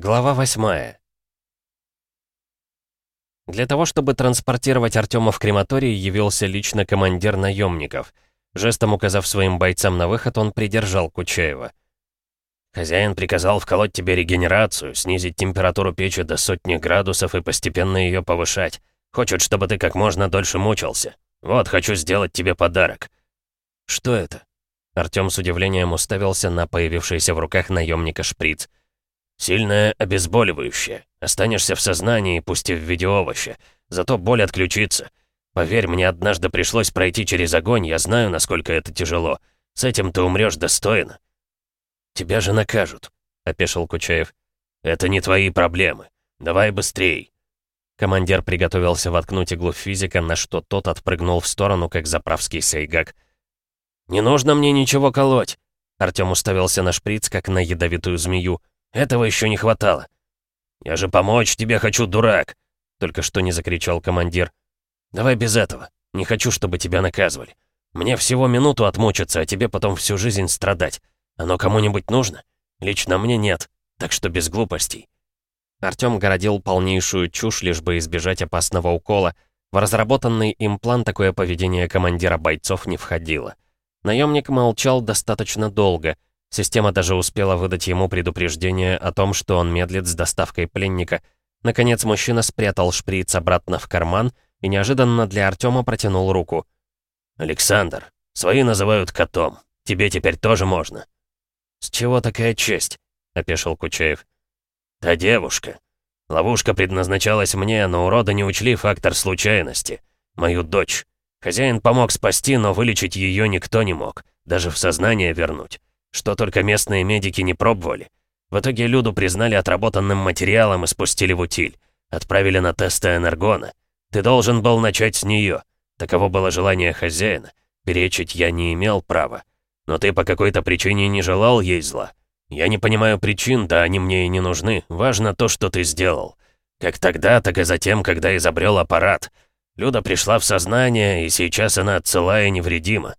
Глава 8 Для того, чтобы транспортировать Артема в крематорий, явился лично командир наемников. Жестом указав своим бойцам на выход, он придержал Кучаева. «Хозяин приказал вколоть тебе регенерацию, снизить температуру печи до сотни градусов и постепенно ее повышать. Хочет, чтобы ты как можно дольше мучился. Вот, хочу сделать тебе подарок». «Что это?» Артем с удивлением уставился на появившийся в руках наемника шприц. «Сильное обезболивающее. Останешься в сознании, пусть и в виде овоща. Зато боль отключится. Поверь, мне однажды пришлось пройти через огонь, я знаю, насколько это тяжело. С этим ты умрешь достойно». «Тебя же накажут», — опешил Кучаев. «Это не твои проблемы. Давай быстрей». Командир приготовился воткнуть иглу физика, на что тот отпрыгнул в сторону, как заправский сейгак. «Не нужно мне ничего колоть!» Артём уставился на шприц, как на ядовитую змею. Этого еще не хватало. «Я же помочь тебе хочу, дурак!» Только что не закричал командир. «Давай без этого. Не хочу, чтобы тебя наказывали. Мне всего минуту отмучиться, а тебе потом всю жизнь страдать. Оно кому-нибудь нужно? Лично мне нет, так что без глупостей». Артём городил полнейшую чушь, лишь бы избежать опасного укола. В разработанный им план такое поведение командира бойцов не входило. Наемник молчал достаточно долго — Система даже успела выдать ему предупреждение о том, что он медлит с доставкой пленника. Наконец мужчина спрятал шприц обратно в карман и неожиданно для Артема протянул руку. «Александр, свои называют котом. Тебе теперь тоже можно». «С чего такая честь?» — опешил Кучаев. «Та девушка. Ловушка предназначалась мне, но уроды не учли фактор случайности. Мою дочь. Хозяин помог спасти, но вылечить ее никто не мог, даже в сознание вернуть. Что только местные медики не пробовали. В итоге Люду признали отработанным материалом и спустили в утиль. Отправили на тесты энергона. Ты должен был начать с нее. Таково было желание хозяина. Перечить я не имел права. Но ты по какой-то причине не желал ей зла. Я не понимаю причин, да они мне и не нужны. Важно то, что ты сделал. Как тогда, так и затем, когда изобрел аппарат. Люда пришла в сознание, и сейчас она цела и невредима.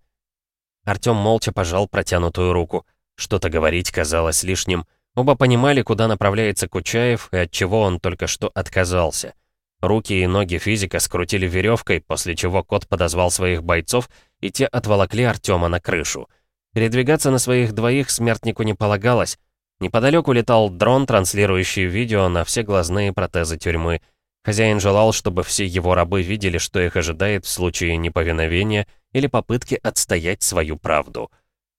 Артём молча пожал протянутую руку. Что-то говорить казалось лишним. Оба понимали, куда направляется Кучаев и от чего он только что отказался. Руки и ноги физика скрутили веревкой, после чего кот подозвал своих бойцов, и те отволокли Артема на крышу. Передвигаться на своих двоих смертнику не полагалось. Неподалеку летал дрон, транслирующий видео на все глазные протезы тюрьмы. Хозяин желал, чтобы все его рабы видели, что их ожидает в случае неповиновения или попытки отстоять свою правду.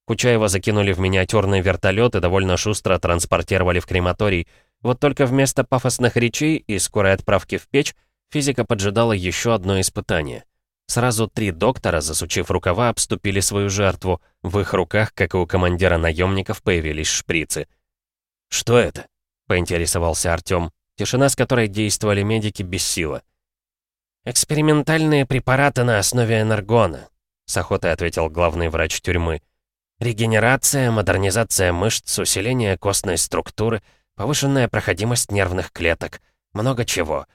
Кучаева закинули в миниатюрный вертолет и довольно шустро транспортировали в крематорий. Вот только вместо пафосных речей и скорой отправки в печь физика поджидала еще одно испытание. Сразу три доктора, засучив рукава, обступили свою жертву. В их руках, как и у командира наемников, появились шприцы. «Что это?» — поинтересовался Артём. Тишина, с которой действовали медики, без силы. «Экспериментальные препараты на основе энергона», с охотой ответил главный врач тюрьмы. Регенерация, модернизация мышц, усиление костной структуры, повышенная проходимость нервных клеток. Много чего.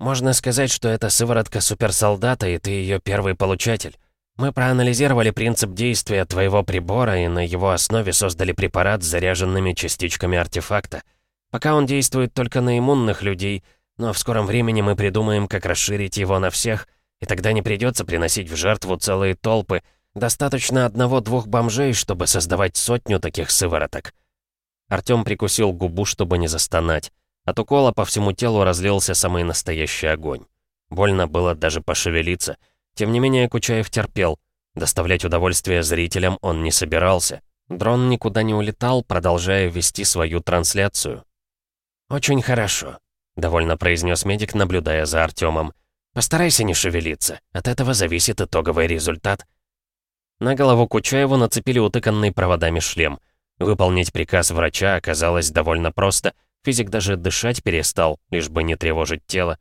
Можно сказать, что это сыворотка суперсолдата, и ты ее первый получатель. Мы проанализировали принцип действия твоего прибора и на его основе создали препарат с заряженными частичками артефакта. Пока он действует только на иммунных людей, но в скором времени мы придумаем, как расширить его на всех — и тогда не придется приносить в жертву целые толпы. Достаточно одного-двух бомжей, чтобы создавать сотню таких сывороток. Артём прикусил губу, чтобы не застонать. От укола по всему телу разлился самый настоящий огонь. Больно было даже пошевелиться. Тем не менее, Кучаев терпел. Доставлять удовольствие зрителям он не собирался. Дрон никуда не улетал, продолжая вести свою трансляцию. «Очень хорошо», — довольно произнес медик, наблюдая за Артемом. Постарайся не шевелиться. От этого зависит итоговый результат. На голову Кучаеву нацепили утыканный проводами шлем. Выполнить приказ врача оказалось довольно просто. Физик даже дышать перестал, лишь бы не тревожить тело.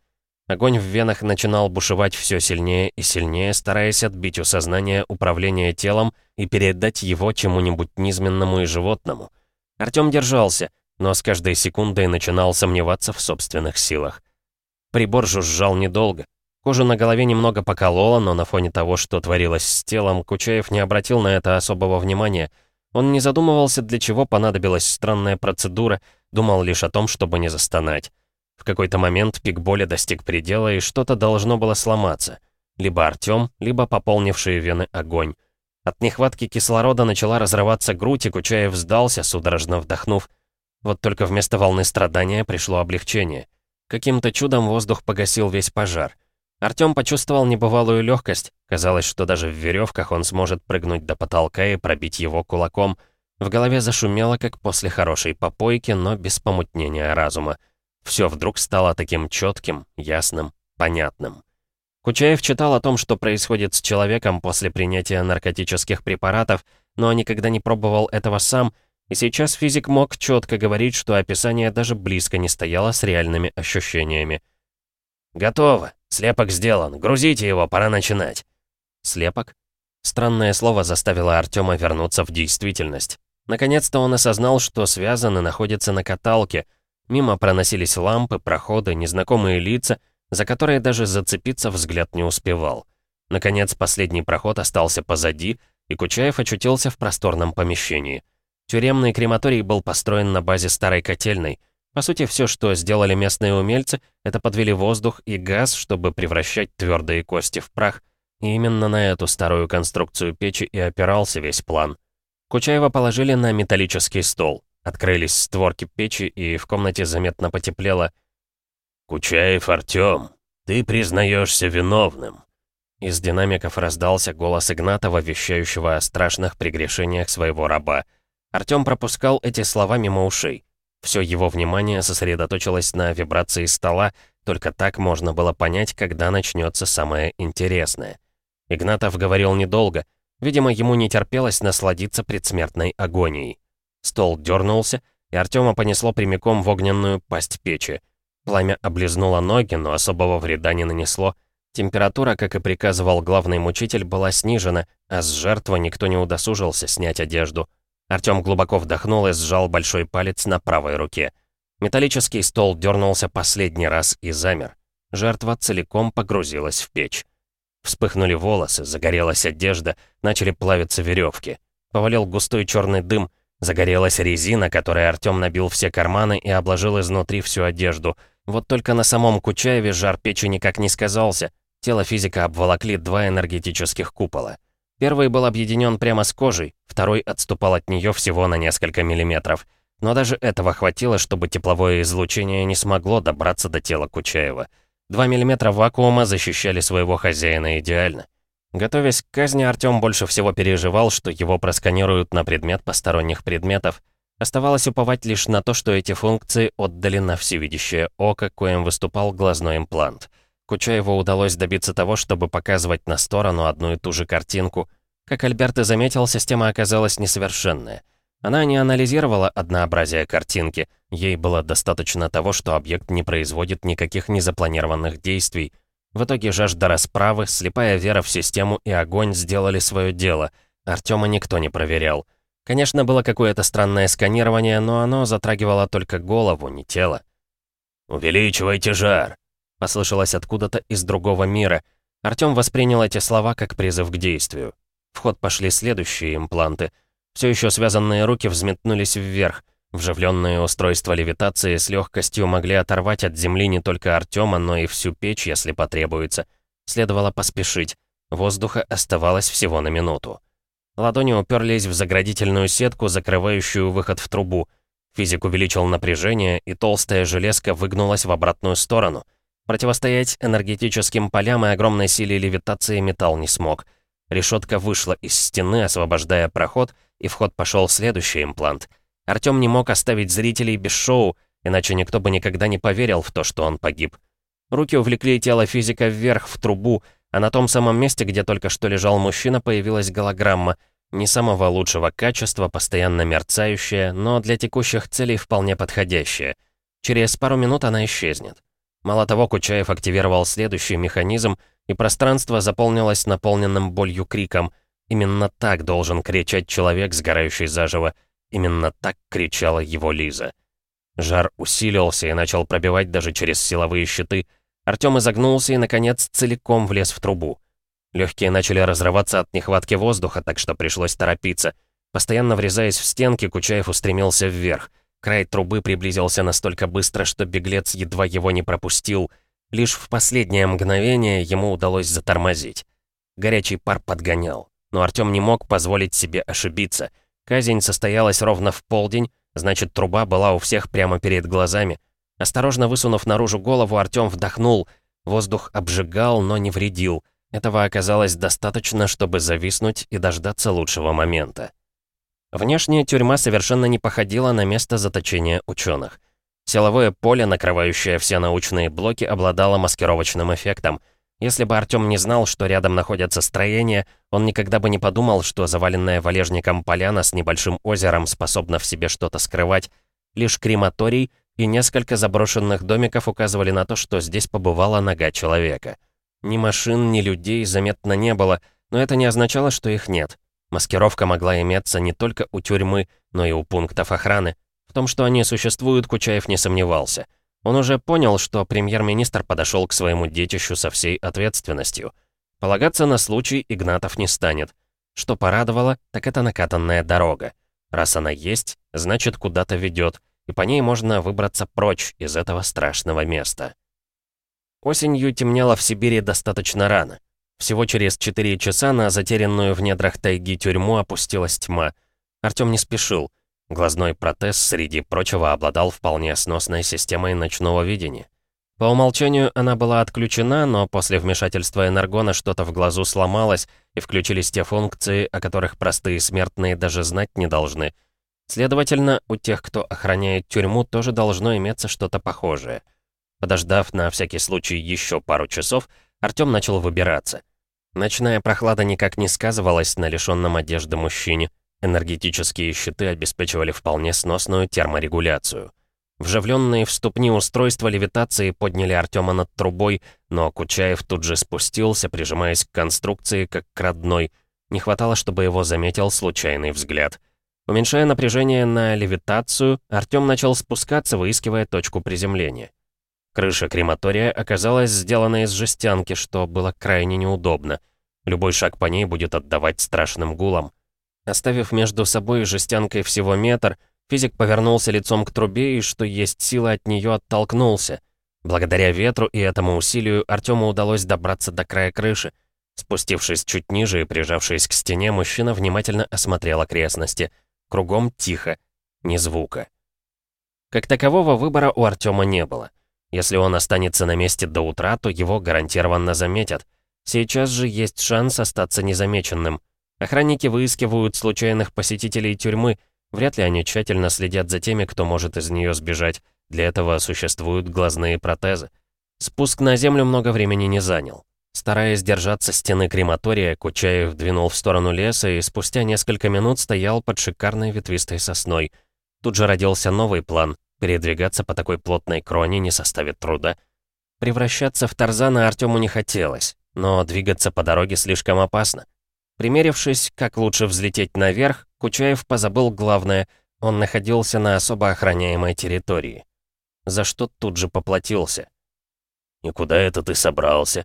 Огонь в венах начинал бушевать все сильнее и сильнее, стараясь отбить у сознания управление телом и передать его чему-нибудь низменному и животному. Артём держался, но с каждой секундой начинал сомневаться в собственных силах. Прибор жужжал недолго. Кожа на голове немного поколола, но на фоне того, что творилось с телом, Кучаев не обратил на это особого внимания. Он не задумывался, для чего понадобилась странная процедура, думал лишь о том, чтобы не застонать. В какой-то момент пик боли достиг предела, и что-то должно было сломаться. Либо Артём, либо пополнившие вены огонь. От нехватки кислорода начала разрываться грудь, и Кучаев сдался, судорожно вдохнув. Вот только вместо волны страдания пришло облегчение. Каким-то чудом воздух погасил весь пожар. Артём почувствовал небывалую легкость. Казалось, что даже в веревках он сможет прыгнуть до потолка и пробить его кулаком. В голове зашумело, как после хорошей попойки, но без помутнения разума. Все вдруг стало таким четким, ясным, понятным. Кучаев читал о том, что происходит с человеком после принятия наркотических препаратов, но никогда не пробовал этого сам, и сейчас физик мог четко говорить, что описание даже близко не стояло с реальными ощущениями. «Готово. Слепок сделан. Грузите его, пора начинать». «Слепок?» Странное слово заставило Артема вернуться в действительность. Наконец-то он осознал, что связан и находится на каталке — Мимо проносились лампы, проходы, незнакомые лица, за которые даже зацепиться взгляд не успевал. Наконец, последний проход остался позади, и Кучаев очутился в просторном помещении. Тюремный крематорий был построен на базе старой котельной. По сути, все, что сделали местные умельцы, это подвели воздух и газ, чтобы превращать твердые кости в прах. И именно на эту старую конструкцию печи и опирался весь план. Кучаева положили на металлический стол. Открылись створки печи, и в комнате заметно потеплело. «Кучаев Артём, ты признаешься виновным!» Из динамиков раздался голос Игнатова, вещающего о страшных прегрешениях своего раба. Артём пропускал эти слова мимо ушей. Все его внимание сосредоточилось на вибрации стола, только так можно было понять, когда начнется самое интересное. Игнатов говорил недолго, видимо, ему не терпелось насладиться предсмертной агонией. Стол дернулся, и Артема понесло прямиком в огненную пасть печи. Пламя облизнуло ноги, но особого вреда не нанесло. Температура, как и приказывал главный мучитель, была снижена, а с жертвы никто не удосужился снять одежду. Артём глубоко вдохнул и сжал большой палец на правой руке. Металлический стол дернулся последний раз и замер. Жертва целиком погрузилась в печь. Вспыхнули волосы, загорелась одежда, начали плавиться веревки. Повалил густой черный дым — Загорелась резина, которой Артём набил все карманы и обложил изнутри всю одежду. Вот только на самом Кучаеве жар печи никак не сказался. Тело физика обволокли два энергетических купола. Первый был объединен прямо с кожей, второй отступал от нее всего на несколько миллиметров. Но даже этого хватило, чтобы тепловое излучение не смогло добраться до тела Кучаева. Два миллиметра вакуума защищали своего хозяина идеально. Готовясь к казни, Артём больше всего переживал, что его просканируют на предмет посторонних предметов. Оставалось уповать лишь на то, что эти функции отдали на всевидящее око, коим выступал глазной имплант. Кучаеву удалось добиться того, чтобы показывать на сторону одну и ту же картинку. Как Альберт и заметил, система оказалась несовершенная. Она не анализировала однообразие картинки. Ей было достаточно того, что объект не производит никаких незапланированных действий, в итоге жажда расправы, слепая вера в систему и огонь сделали свое дело. Артема никто не проверял. Конечно, было какое-то странное сканирование, но оно затрагивало только голову, не тело. «Увеличивайте жар!» — послышалось откуда-то из другого мира. Артём воспринял эти слова как призыв к действию. В ход пошли следующие импланты. Все еще связанные руки взметнулись вверх. Вживленные устройства левитации с легкостью могли оторвать от земли не только Артема, но и всю печь, если потребуется. Следовало поспешить. Воздуха оставалось всего на минуту. Ладони уперлись в заградительную сетку, закрывающую выход в трубу. Физик увеличил напряжение, и толстая железка выгнулась в обратную сторону. Противостоять энергетическим полям и огромной силе левитации металл не смог. Решетка вышла из стены, освобождая проход, и в ход пошел следующий имплант — Артём не мог оставить зрителей без шоу, иначе никто бы никогда не поверил в то, что он погиб. Руки увлекли тело физика вверх, в трубу, а на том самом месте, где только что лежал мужчина, появилась голограмма. Не самого лучшего качества, постоянно мерцающая, но для текущих целей вполне подходящая. Через пару минут она исчезнет. Мало того, Кучаев активировал следующий механизм, и пространство заполнилось наполненным болью криком. Именно так должен кричать человек, сгорающий заживо. Именно так кричала его Лиза. Жар усилился и начал пробивать даже через силовые щиты. Артём изогнулся и, наконец, целиком влез в трубу. Легкие начали разрываться от нехватки воздуха, так что пришлось торопиться. Постоянно врезаясь в стенки, Кучаев устремился вверх. Край трубы приблизился настолько быстро, что беглец едва его не пропустил. Лишь в последнее мгновение ему удалось затормозить. Горячий пар подгонял. Но Артём не мог позволить себе ошибиться. Казнь состоялась ровно в полдень, значит, труба была у всех прямо перед глазами. Осторожно высунув наружу голову, Артём вдохнул. Воздух обжигал, но не вредил. Этого оказалось достаточно, чтобы зависнуть и дождаться лучшего момента. Внешняя тюрьма совершенно не походила на место заточения ученых. Силовое поле, накрывающее все научные блоки, обладало маскировочным эффектом. Если бы Артём не знал, что рядом находятся строения, он никогда бы не подумал, что заваленная валежником поляна с небольшим озером способна в себе что-то скрывать. Лишь крематорий и несколько заброшенных домиков указывали на то, что здесь побывала нога человека. Ни машин, ни людей заметно не было, но это не означало, что их нет. Маскировка могла иметься не только у тюрьмы, но и у пунктов охраны. В том, что они существуют, Кучаев не сомневался. Он уже понял, что премьер-министр подошел к своему детищу со всей ответственностью. Полагаться на случай Игнатов не станет. Что порадовало, так это накатанная дорога. Раз она есть, значит куда-то ведет, и по ней можно выбраться прочь из этого страшного места. Осенью темнело в Сибири достаточно рано. Всего через 4 часа на затерянную в недрах тайги тюрьму опустилась тьма. Артём не спешил. Глазной протез, среди прочего, обладал вполне сносной системой ночного видения. По умолчанию она была отключена, но после вмешательства энергона что-то в глазу сломалось, и включились те функции, о которых простые смертные даже знать не должны. Следовательно, у тех, кто охраняет тюрьму, тоже должно иметься что-то похожее. Подождав на всякий случай еще пару часов, Артём начал выбираться. Ночная прохлада никак не сказывалась на лишённом одежды мужчине. Энергетические щиты обеспечивали вполне сносную терморегуляцию. Вживленные в ступни устройства левитации подняли Артема над трубой, но Кучаев тут же спустился, прижимаясь к конструкции, как к родной. Не хватало, чтобы его заметил случайный взгляд. Уменьшая напряжение на левитацию, Артем начал спускаться, выискивая точку приземления. Крыша крематория оказалась сделана из жестянки, что было крайне неудобно. Любой шаг по ней будет отдавать страшным гулом. Оставив между собой и жестянкой всего метр, физик повернулся лицом к трубе и, что есть сила, от нее оттолкнулся. Благодаря ветру и этому усилию Артему удалось добраться до края крыши. Спустившись чуть ниже и прижавшись к стене, мужчина внимательно осмотрел окрестности. Кругом тихо, ни звука. Как такового выбора у Артема не было. Если он останется на месте до утра, то его гарантированно заметят. Сейчас же есть шанс остаться незамеченным. Охранники выискивают случайных посетителей тюрьмы. Вряд ли они тщательно следят за теми, кто может из нее сбежать. Для этого существуют глазные протезы. Спуск на землю много времени не занял. Стараясь держаться стены крематория, Кучаев двинул в сторону леса и спустя несколько минут стоял под шикарной ветвистой сосной. Тут же родился новый план. Передвигаться по такой плотной кроне не составит труда. Превращаться в Тарзана Артему не хотелось, но двигаться по дороге слишком опасно. Примерившись, как лучше взлететь наверх, Кучаев позабыл главное — он находился на особо охраняемой территории. За что тут же поплатился. «И куда это ты собрался?»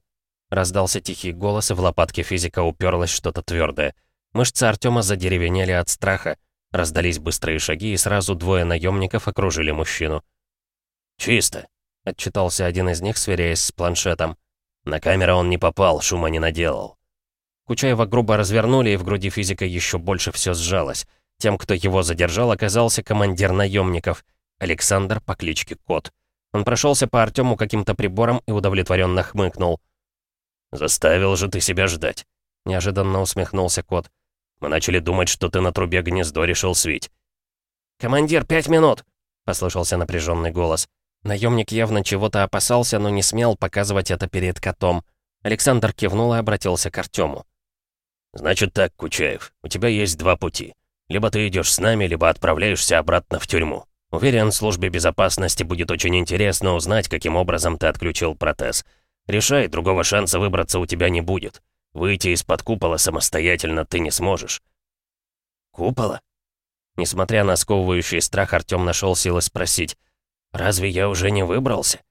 Раздался тихий голос, и в лопатке физика уперлось что-то твердое. Мышцы Артема задеревенели от страха. Раздались быстрые шаги, и сразу двое наемников окружили мужчину. «Чисто», — отчитался один из них, сверяясь с планшетом. «На камеру он не попал, шума не наделал». Кучаева грубо развернули, и в груди физика еще больше все сжалось. Тем, кто его задержал, оказался командир наемников, Александр по кличке Кот. Он прошелся по Артему каким-то прибором и удовлетворенно хмыкнул. «Заставил же ты себя ждать», — неожиданно усмехнулся Кот. «Мы начали думать, что ты на трубе гнездо решил свить». «Командир, пять минут!» — послышался напряженный голос. Наемник явно чего-то опасался, но не смел показывать это перед котом. Александр кивнул и обратился к Артему. «Значит так, Кучаев, у тебя есть два пути. Либо ты идешь с нами, либо отправляешься обратно в тюрьму. Уверен, службе безопасности будет очень интересно узнать, каким образом ты отключил протез. Решай, другого шанса выбраться у тебя не будет. Выйти из-под купола самостоятельно ты не сможешь». «Купола?» Несмотря на сковывающий страх, Артём нашел силы спросить. «Разве я уже не выбрался?»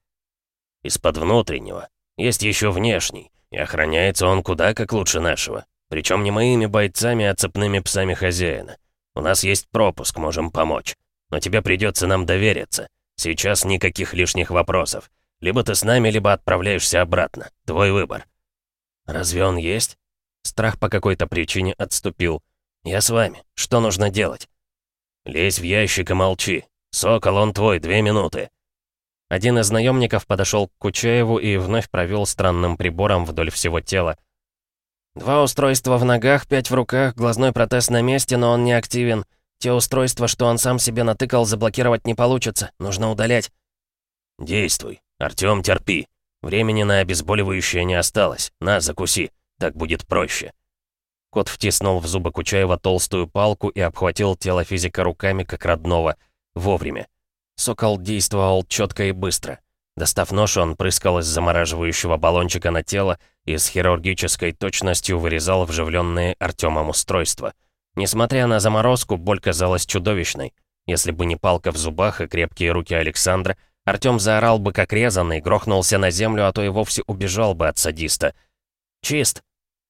«Из-под внутреннего. Есть еще внешний, и охраняется он куда как лучше нашего. Причем не моими бойцами, а цепными псами хозяина. У нас есть пропуск, можем помочь». Но тебе придется нам довериться. Сейчас никаких лишних вопросов. Либо ты с нами, либо отправляешься обратно. Твой выбор». «Разве он есть?» Страх по какой-то причине отступил. «Я с вами. Что нужно делать?» «Лезь в ящик и молчи. Сокол, он твой, две минуты». Один из наемников подошел к Кучаеву и вновь провел странным прибором вдоль всего тела. «Два устройства в ногах, пять в руках, глазной протез на месте, но он не активен. Те устройства, что он сам себе натыкал, заблокировать не получится. Нужно удалять». «Действуй. Артём, терпи. Времени на обезболивающее не осталось. На, закуси. Так будет проще». Кот втиснул в зубы Кучаева толстую палку и обхватил тело физика руками, как родного. Вовремя. Сокол действовал четко и быстро. Достав нож, он прыскал из замораживающего баллончика на тело и с хирургической точностью вырезал вживленные Артемом устройства. Несмотря на заморозку, боль казалась чудовищной. Если бы не палка в зубах и крепкие руки Александра, Артем заорал бы как резанный, грохнулся на землю, а то и вовсе убежал бы от садиста. «Чист!»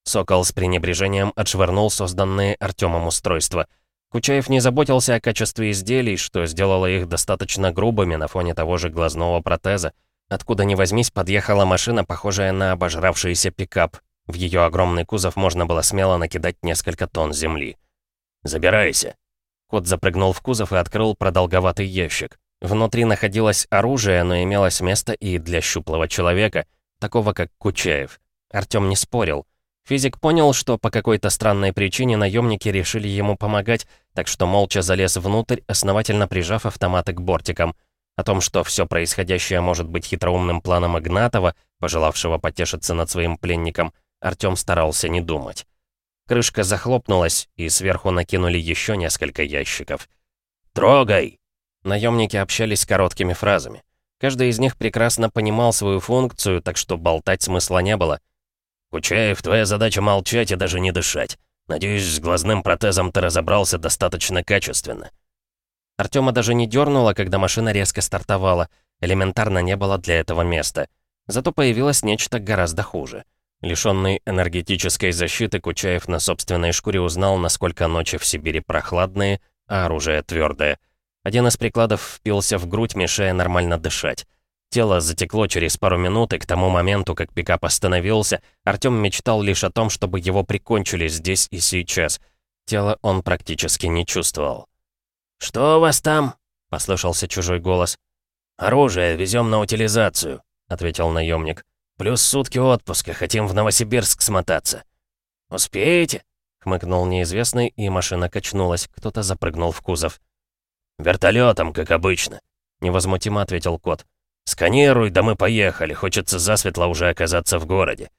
Сокол с пренебрежением отшвырнул созданные Артемом устройства. Кучаев не заботился о качестве изделий, что сделало их достаточно грубыми на фоне того же глазного протеза. Откуда ни возьмись, подъехала машина, похожая на обожравшийся пикап. В ее огромный кузов можно было смело накидать несколько тонн земли. «Забирайся!» Кот запрыгнул в кузов и открыл продолговатый ящик. Внутри находилось оружие, но имелось место и для щуплого человека, такого как Кучаев. Артём не спорил. Физик понял, что по какой-то странной причине наемники решили ему помогать, так что молча залез внутрь, основательно прижав автоматы к бортикам. О том, что все происходящее может быть хитроумным планом Игнатова, пожелавшего потешиться над своим пленником, Артём старался не думать. Крышка захлопнулась, и сверху накинули еще несколько ящиков. «Трогай!» Наемники общались короткими фразами. Каждый из них прекрасно понимал свою функцию, так что болтать смысла не было. «Кучаев, твоя задача молчать и даже не дышать. Надеюсь, с глазным протезом ты разобрался достаточно качественно». Артема даже не дернуло, когда машина резко стартовала. Элементарно не было для этого места. Зато появилось нечто гораздо хуже. Лишенный энергетической защиты, Кучаев на собственной шкуре узнал, насколько ночи в Сибири прохладные, а оружие твердое. Один из прикладов впился в грудь, мешая нормально дышать. Тело затекло через пару минут, и к тому моменту, как пикап остановился, Артём мечтал лишь о том, чтобы его прикончили здесь и сейчас. Тело он практически не чувствовал. «Что у вас там?» — послышался чужой голос. «Оружие везем на утилизацию», — ответил наемник. «Плюс сутки отпуска, хотим в Новосибирск смотаться». «Успеете?» — хмыкнул неизвестный, и машина качнулась, кто-то запрыгнул в кузов. «Вертолетом, как обычно», — невозмутимо ответил кот. «Сканируй, да мы поехали. Хочется засветло уже оказаться в городе».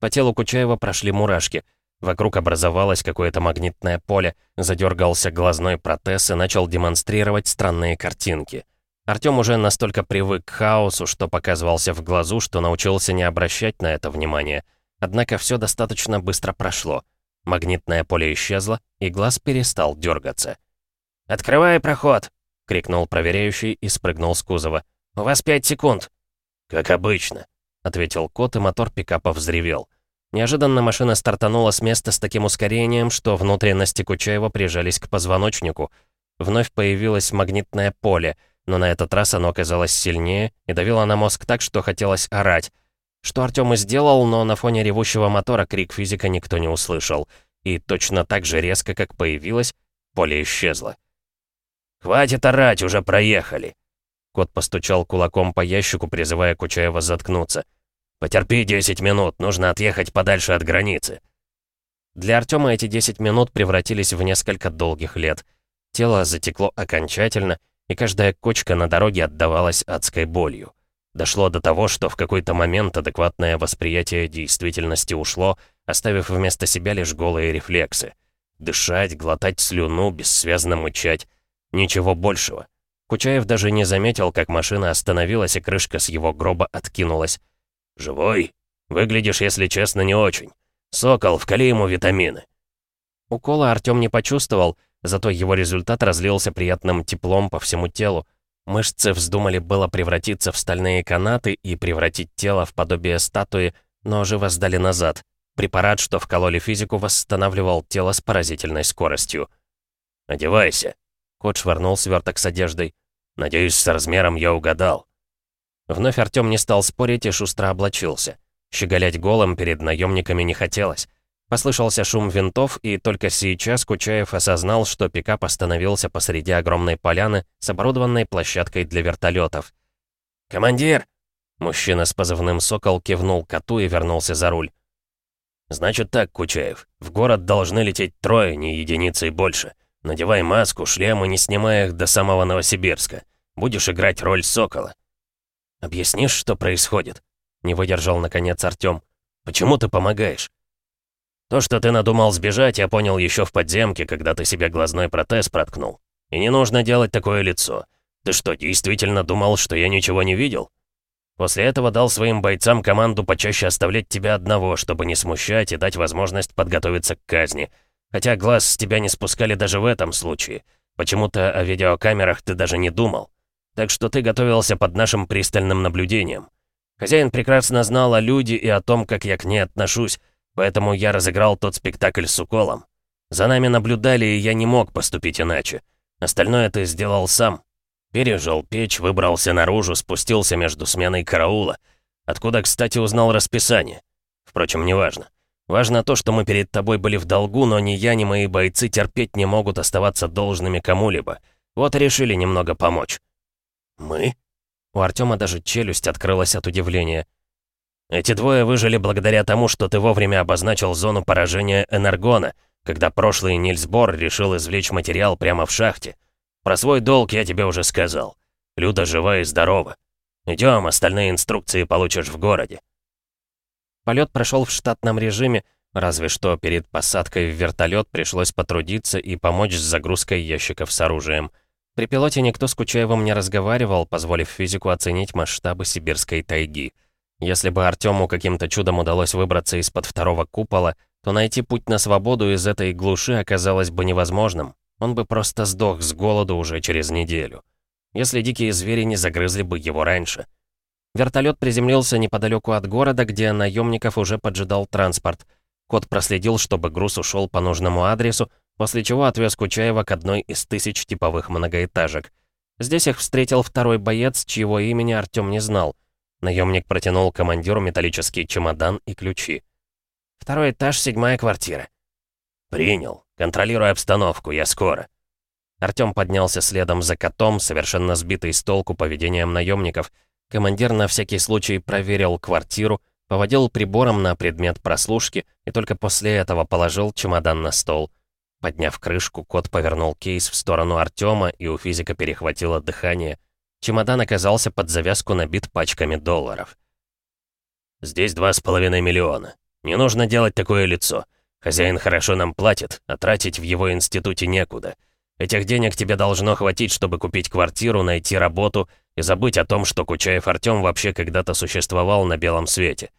По телу Кучаева прошли мурашки. Вокруг образовалось какое-то магнитное поле, задергался глазной протез и начал демонстрировать странные картинки. Артём уже настолько привык к хаосу, что показывался в глазу, что научился не обращать на это внимания. Однако все достаточно быстро прошло. Магнитное поле исчезло, и глаз перестал дергаться. «Открывай проход!» — крикнул проверяющий и спрыгнул с кузова. «У вас пять секунд». «Как обычно», — ответил кот, и мотор пикапа взревел. Неожиданно машина стартанула с места с таким ускорением, что внутренности Кучаева прижались к позвоночнику. Вновь появилось магнитное поле, но на этот раз оно оказалось сильнее и давило на мозг так, что хотелось орать. Что Артём и сделал, но на фоне ревущего мотора крик физика никто не услышал. И точно так же резко, как появилось, поле исчезло. «Хватит орать, уже проехали!» Кот постучал кулаком по ящику, призывая Кучаева заткнуться. «Потерпи 10 минут, нужно отъехать подальше от границы». Для Артема эти 10 минут превратились в несколько долгих лет. Тело затекло окончательно, и каждая кочка на дороге отдавалась адской болью. Дошло до того, что в какой-то момент адекватное восприятие действительности ушло, оставив вместо себя лишь голые рефлексы. Дышать, глотать слюну, бессвязно мычать. Ничего большего. Кучаев даже не заметил, как машина остановилась, и крышка с его гроба откинулась. «Живой? Выглядишь, если честно, не очень. Сокол, вкали ему витамины». Укола Артём не почувствовал, зато его результат разлился приятным теплом по всему телу. Мышцы вздумали было превратиться в стальные канаты и превратить тело в подобие статуи, но живо сдали назад. Препарат, что вкололи физику, восстанавливал тело с поразительной скоростью. «Одевайся», Кот швырнул сверток с одеждой. «Надеюсь, с размером я угадал». Вновь Артём не стал спорить и шустро облачился. Щеголять голым перед наемниками не хотелось. Послышался шум винтов, и только сейчас Кучаев осознал, что пикап остановился посреди огромной поляны с оборудованной площадкой для вертолетов. «Командир!» Мужчина с позывным «Сокол» кивнул коту и вернулся за руль. «Значит так, Кучаев, в город должны лететь трое, не единицы и больше. Надевай маску, шлем и не снимай их до самого Новосибирска. Будешь играть роль Сокола». «Объяснишь, что происходит?» Не выдержал, наконец, Артём. «Почему ты помогаешь?» То, что ты надумал сбежать, я понял еще в подземке, когда ты себе глазной протез проткнул. И не нужно делать такое лицо. Ты что, действительно думал, что я ничего не видел? После этого дал своим бойцам команду почаще оставлять тебя одного, чтобы не смущать и дать возможность подготовиться к казни. Хотя глаз с тебя не спускали даже в этом случае. Почему-то о видеокамерах ты даже не думал. Так что ты готовился под нашим пристальным наблюдением. Хозяин прекрасно знал о люди и о том, как я к ней отношусь, Поэтому я разыграл тот спектакль с уколом. За нами наблюдали, и я не мог поступить иначе. Остальное ты сделал сам. Пережил печь, выбрался наружу, спустился между сменой караула. Откуда, кстати, узнал расписание. Впрочем, неважно. Важно то, что мы перед тобой были в долгу, но ни я, ни мои бойцы терпеть не могут оставаться должными кому-либо. Вот и решили немного помочь. «Мы?» У Артема даже челюсть открылась от удивления. Эти двое выжили благодаря тому, что ты вовремя обозначил зону поражения Энергона, когда прошлый Нильс Бор решил извлечь материал прямо в шахте. Про свой долг я тебе уже сказал. Люда жива и здорова. Идем, остальные инструкции получишь в городе. Полет прошел в штатном режиме, разве что перед посадкой в вертолет пришлось потрудиться и помочь с загрузкой ящиков с оружием. При пилоте никто с Кучаевым не разговаривал, позволив физику оценить масштабы сибирской тайги — если бы Артему каким-то чудом удалось выбраться из-под второго купола, то найти путь на свободу из этой глуши оказалось бы невозможным. Он бы просто сдох с голоду уже через неделю. Если дикие звери не загрызли бы его раньше. Вертолет приземлился неподалеку от города, где наемников уже поджидал транспорт. Кот проследил, чтобы груз ушел по нужному адресу, после чего отвез Кучаева к одной из тысяч типовых многоэтажек. Здесь их встретил второй боец, чьего имени Артем не знал — Наемник протянул командиру металлический чемодан и ключи. «Второй этаж, седьмая квартира». «Принял. Контролируй обстановку, я скоро». Артём поднялся следом за котом, совершенно сбитый с толку поведением наемников. Командир на всякий случай проверил квартиру, поводил прибором на предмет прослушки и только после этого положил чемодан на стол. Подняв крышку, кот повернул кейс в сторону Артёма, и у физика перехватило дыхание. Чемодан оказался под завязку набит пачками долларов. «Здесь два с половиной миллиона. Не нужно делать такое лицо. Хозяин хорошо нам платит, а тратить в его институте некуда. Этих денег тебе должно хватить, чтобы купить квартиру, найти работу и забыть о том, что Кучаев Артём вообще когда-то существовал на белом свете.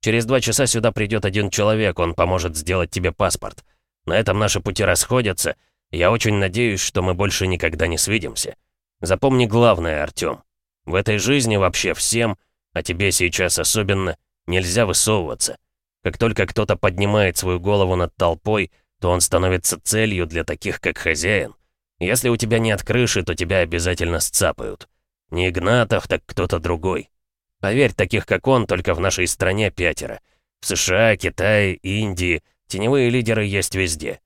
Через два часа сюда придет один человек, он поможет сделать тебе паспорт. На этом наши пути расходятся, я очень надеюсь, что мы больше никогда не свидимся». Запомни главное, Артём. В этой жизни вообще всем, а тебе сейчас особенно, нельзя высовываться. Как только кто-то поднимает свою голову над толпой, то он становится целью для таких, как хозяин. Если у тебя нет крыши, то тебя обязательно сцапают. Не Игнатов, так кто-то другой. Поверь, таких как он только в нашей стране пятеро. В США, Китае, Индии теневые лидеры есть везде.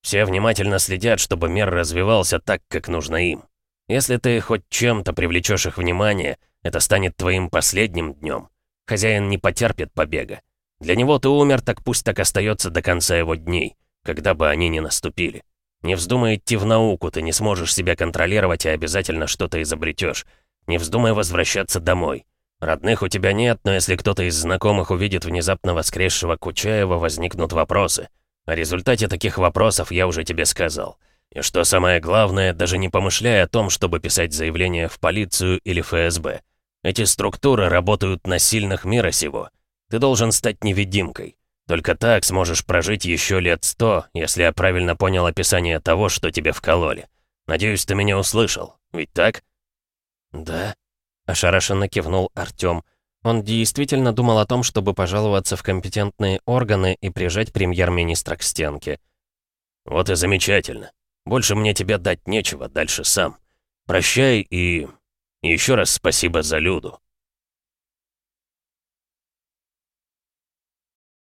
Все внимательно следят, чтобы мир развивался так, как нужно им. Если ты хоть чем-то привлечешь их внимание, это станет твоим последним днем. Хозяин не потерпит побега. Для него ты умер, так пусть так остается до конца его дней, когда бы они ни наступили. Не вздумай идти в науку, ты не сможешь себя контролировать и обязательно что-то изобретешь. Не вздумай возвращаться домой. Родных у тебя нет, но если кто-то из знакомых увидит внезапно воскресшего Кучаева, возникнут вопросы. О результате таких вопросов я уже тебе сказал. И что самое главное, даже не помышляя о том, чтобы писать заявление в полицию или ФСБ. Эти структуры работают на сильных мира сего. Ты должен стать невидимкой. Только так сможешь прожить еще лет сто, если я правильно понял описание того, что тебе вкололи. Надеюсь, ты меня услышал. Ведь так? Да. Ошарашенно кивнул Артём. Он действительно думал о том, чтобы пожаловаться в компетентные органы и прижать премьер-министра к стенке. Вот и замечательно. Больше мне тебе дать нечего, дальше сам. Прощай и... и еще раз спасибо за Люду».